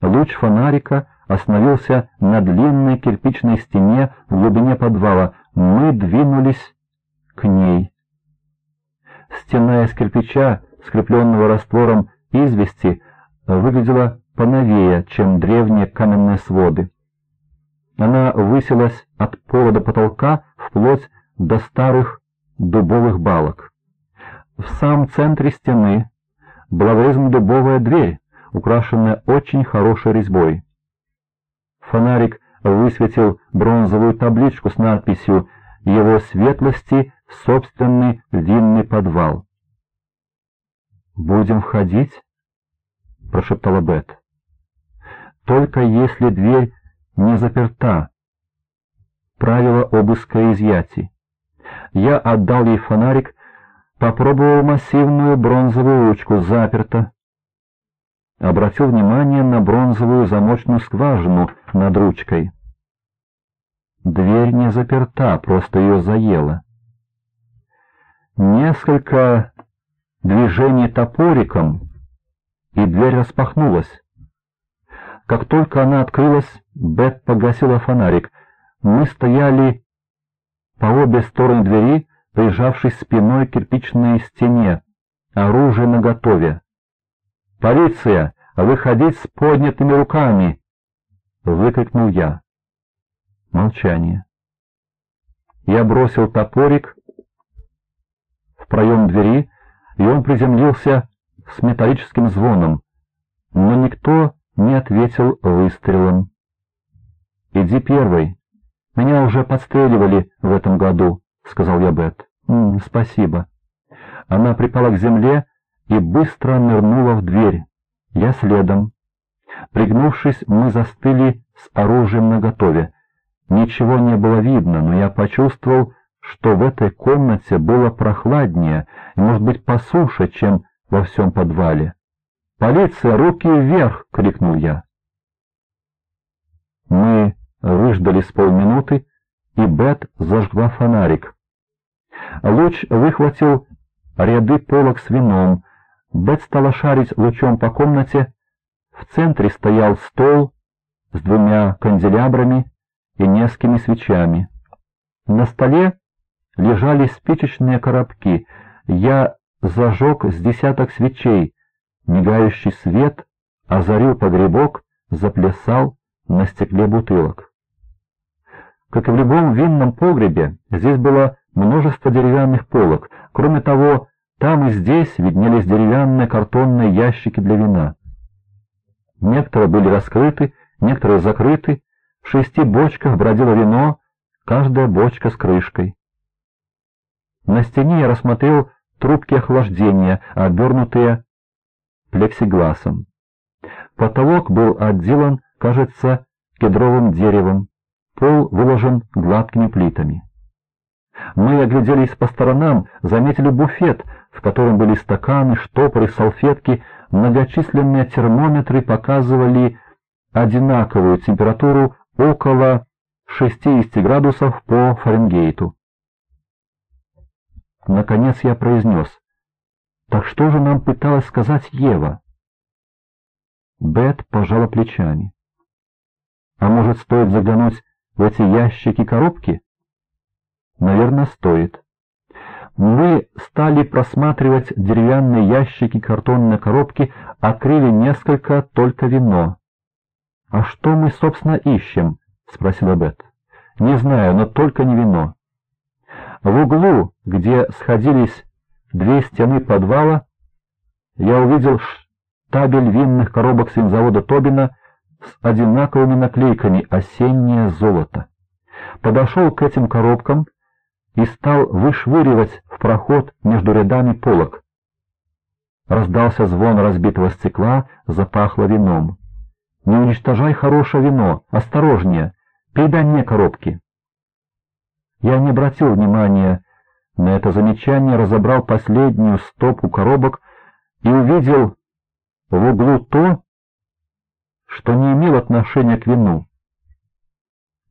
Луч фонарика остановился на длинной кирпичной стене в глубине подвала. Мы двинулись к ней. Стена из кирпича, скрепленного раствором извести, выглядела поновее, чем древние каменные своды. Она высилась от пола до потолка вплоть до старых дубовых балок. В самом центре стены была вырезана дубовая дверь, украшенная очень хорошей резьбой. Фонарик высветил бронзовую табличку с надписью «Его светлости собственный винный подвал». «Будем входить?» — прошептала Бет. «Только если дверь не заперта. Правило обыска изъятий. Я отдал ей фонарик, попробовал массивную бронзовую ручку, заперта обратил внимание на бронзовую замочную скважину над ручкой. Дверь не заперта, просто ее заело. Несколько движений топориком, и дверь распахнулась. Как только она открылась, Бет погасила фонарик. Мы стояли по обе стороны двери, прижавшись спиной к кирпичной стене, оружие наготове. «Полиция! Выходить с поднятыми руками!» — выкрикнул я. Молчание. Я бросил топорик в проем двери, и он приземлился с металлическим звоном, но никто не ответил выстрелом. «Иди первый. Меня уже подстреливали в этом году», — сказал я Бет. «М -м, «Спасибо». Она припала к земле и быстро нырнула в дверь. Я следом. Пригнувшись, мы застыли с оружием наготове. Ничего не было видно, но я почувствовал, что в этой комнате было прохладнее и, может быть, посуше, чем во всем подвале. «Полиция, руки вверх!» — крикнул я. Мы выждали с полминуты, и Бет зажгла фонарик. Луч выхватил ряды полок с вином, Бет стала шарить лучом по комнате. В центре стоял стол с двумя канделябрами и несколькими свечами. На столе лежали спичечные коробки. Я зажег с десяток свечей. Мигающий свет озарил погребок, заплясал на стекле бутылок. Как и в любом винном погребе, здесь было множество деревянных полок. Кроме того, там и здесь виднелись деревянные картонные ящики для вина. Некоторые были раскрыты, некоторые закрыты. В шести бочках бродило вино, каждая бочка с крышкой. На стене я рассмотрел трубки охлаждения, обернутые плексигласом. Потолок был отделан, кажется, кедровым деревом, пол выложен гладкими плитами. Мы огляделись по сторонам, заметили буфет, в котором были стаканы, штопоры, салфетки, многочисленные термометры показывали одинаковую температуру около 60 градусов по Фаренгейту. Наконец я произнес, «Так что же нам пыталась сказать Ева?» Бет пожала плечами. «А может, стоит заглянуть в эти ящики-коробки?» «Наверное, стоит». Мы стали просматривать деревянные ящики, картонные коробки, открыли несколько, только вино. — А что мы, собственно, ищем? — спросила Бет. — Не знаю, но только не вино. В углу, где сходились две стены подвала, я увидел штабель винных коробок с винзавода Тобина с одинаковыми наклейками «Осеннее золото». Подошел к этим коробкам и стал вышвыривать в проход между рядами полок. Раздался звон разбитого стекла, запахло вином. «Не уничтожай хорошее вино, осторожнее, передай мне коробки». Я не обратил внимания на это замечание, разобрал последнюю стопку коробок и увидел в углу то, что не имело отношения к вину.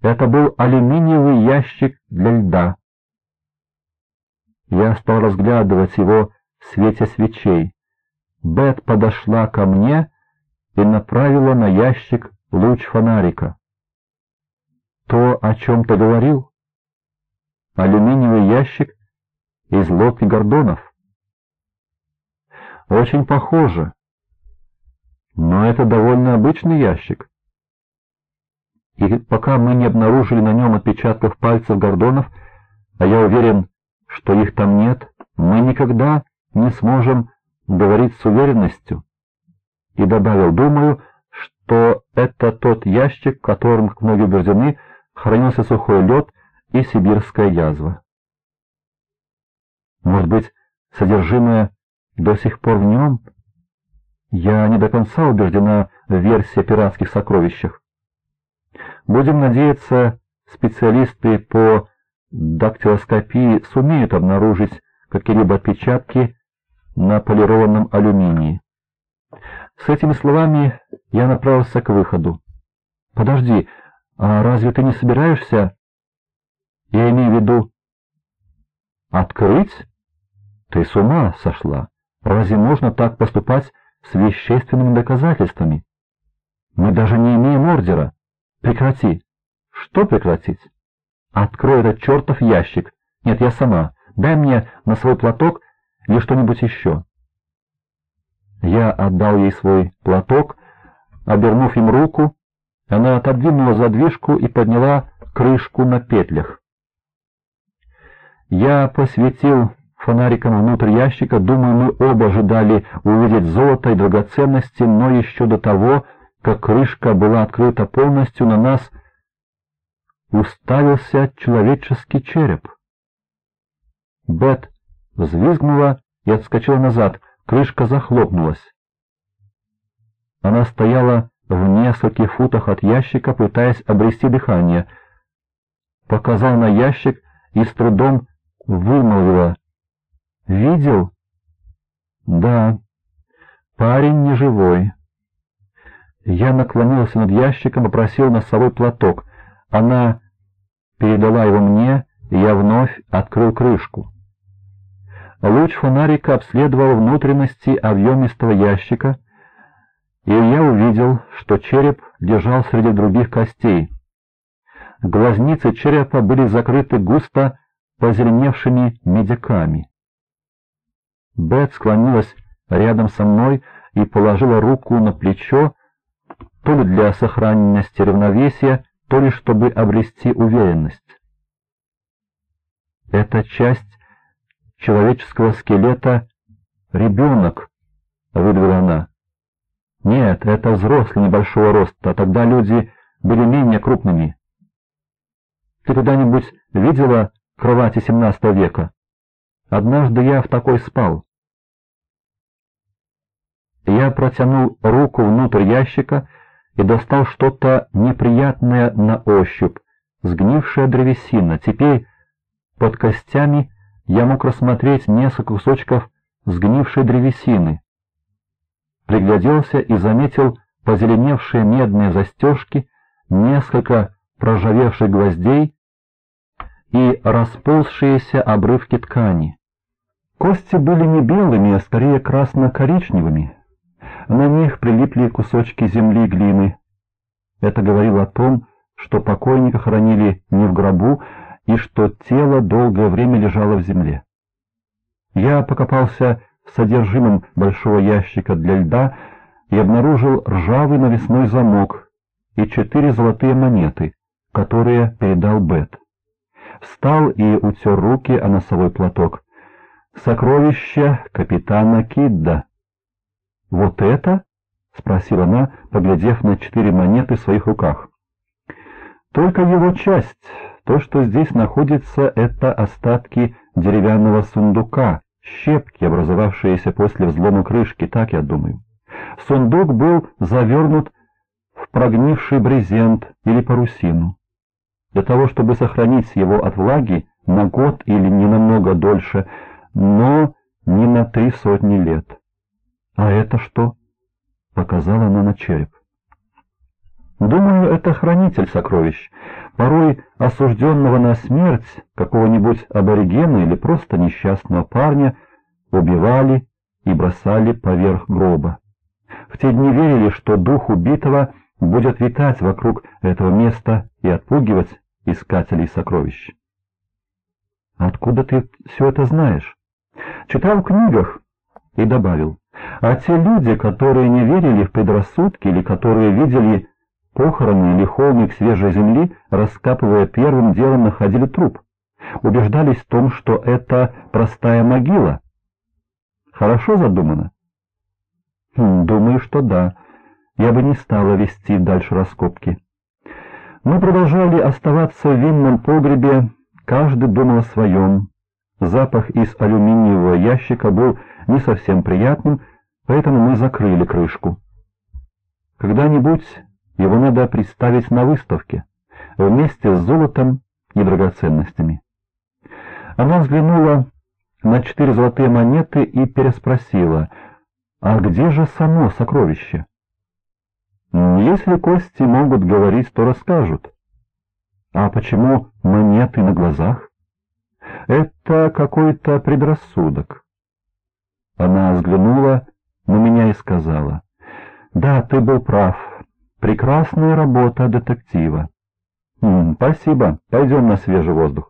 Это был алюминиевый ящик для льда. Я стал разглядывать его в свете свечей. Бет подошла ко мне и направила на ящик луч фонарика. «То, о чем ты говорил? Алюминиевый ящик из лодки Гордонов?» «Очень похоже. Но это довольно обычный ящик. И пока мы не обнаружили на нем отпечатков пальцев Гордонов, а я уверен, что их там нет, мы никогда не сможем говорить с уверенностью. И добавил, думаю, что это тот ящик, в котором, как многие убеждены, хранился сухой лед и сибирская язва. Может быть, содержимое до сих пор в нем? Я не до конца убеждена в версии о пиратских сокровищах. Будем надеяться, специалисты по дактилоскопии сумеют обнаружить какие-либо отпечатки на полированном алюминии. С этими словами я направился к выходу. «Подожди, а разве ты не собираешься?» «Я имею в виду...» «Открыть? Ты с ума сошла? Разве можно так поступать с вещественными доказательствами? Мы даже не имеем ордера. Прекрати!» «Что прекратить?» «Открой этот чертов ящик. Нет, я сама. Дай мне на свой платок или что-нибудь еще». Я отдал ей свой платок, обернув им руку, она отодвинула задвижку и подняла крышку на петлях. Я посветил фонариком внутрь ящика, думаю, мы оба ожидали увидеть золото и драгоценности, но еще до того, как крышка была открыта полностью, на нас уставился человеческий череп. Бет взвизгнула и отскочила назад, крышка захлопнулась. Она стояла в нескольких футах от ящика, пытаясь обрести дыхание. Показал на ящик и с трудом вымолвила. «Видел?» «Да. Парень не живой». Я наклонился над ящиком и просил носовой платок. Она передала его мне, и я вновь открыл крышку. Луч фонарика обследовал внутренности объемистого ящика, и я увидел, что череп лежал среди других костей. Глазницы черепа были закрыты густо позеленевшими медиками. Бет склонилась рядом со мной и положила руку на плечо, то ли для сохранности равновесия, то ли чтобы обрести уверенность. Эта часть человеческого скелета ребенок, — выдавила она. Нет, это взрослый небольшого роста, тогда люди были менее крупными. Ты когда-нибудь видела кровати XVII века? Однажды я в такой спал. Я протянул руку внутрь ящика и достал что-то неприятное на ощупь, сгнившая древесина. Теперь под костями я мог рассмотреть несколько кусочков сгнившей древесины. Пригляделся и заметил позеленевшие медные застежки, несколько проржавевших гвоздей и расползшиеся обрывки ткани. Кости были не белыми, а скорее красно-коричневыми. На них прилипли кусочки земли и глины. Это говорило о том, что покойника хоронили не в гробу, и что тело долгое время лежало в земле. Я покопался в содержимом большого ящика для льда и обнаружил ржавый навесной замок и четыре золотые монеты, которые передал Бет. Встал и утер руки о носовой платок. «Сокровище капитана Кидда». «Вот это?» — спросила она, поглядев на четыре монеты в своих руках. «Только его часть, то, что здесь находится, это остатки деревянного сундука, щепки, образовавшиеся после взлома крышки, так я думаю. Сундук был завернут в прогнивший брезент или парусину. Для того, чтобы сохранить его от влаги на год или не намного дольше, но не на три сотни лет. «А это что?» — показала она на череп. «Думаю, это хранитель сокровищ порой осужденного на смерть какого-нибудь аборигена или просто несчастного парня убивали и бросали поверх гроба. В те дни верили, что дух убитого будет витать вокруг этого места и отпугивать искателей сокровищ. Откуда ты все это знаешь? Читал в книгах и добавил. А те люди, которые не верили в предрассудки или которые видели похороны или холмик свежей земли, раскапывая первым делом, находили труп. Убеждались в том, что это простая могила. Хорошо задумано? Хм, думаю, что да. Я бы не стала вести дальше раскопки. Мы продолжали оставаться в винном погребе, каждый думал о своем. Запах из алюминиевого ящика был не совсем приятным, поэтому мы закрыли крышку. Когда-нибудь его надо представить на выставке, вместе с золотом и драгоценностями. Она взглянула на четыре золотые монеты и переспросила, «А где же само сокровище?» «Если кости могут говорить, то расскажут». «А почему монеты на глазах?» «Это какой-то предрассудок». Она взглянула на меня и сказала, «Да, ты был прав. Прекрасная работа детектива. М -м, спасибо. Пойдем на свежий воздух.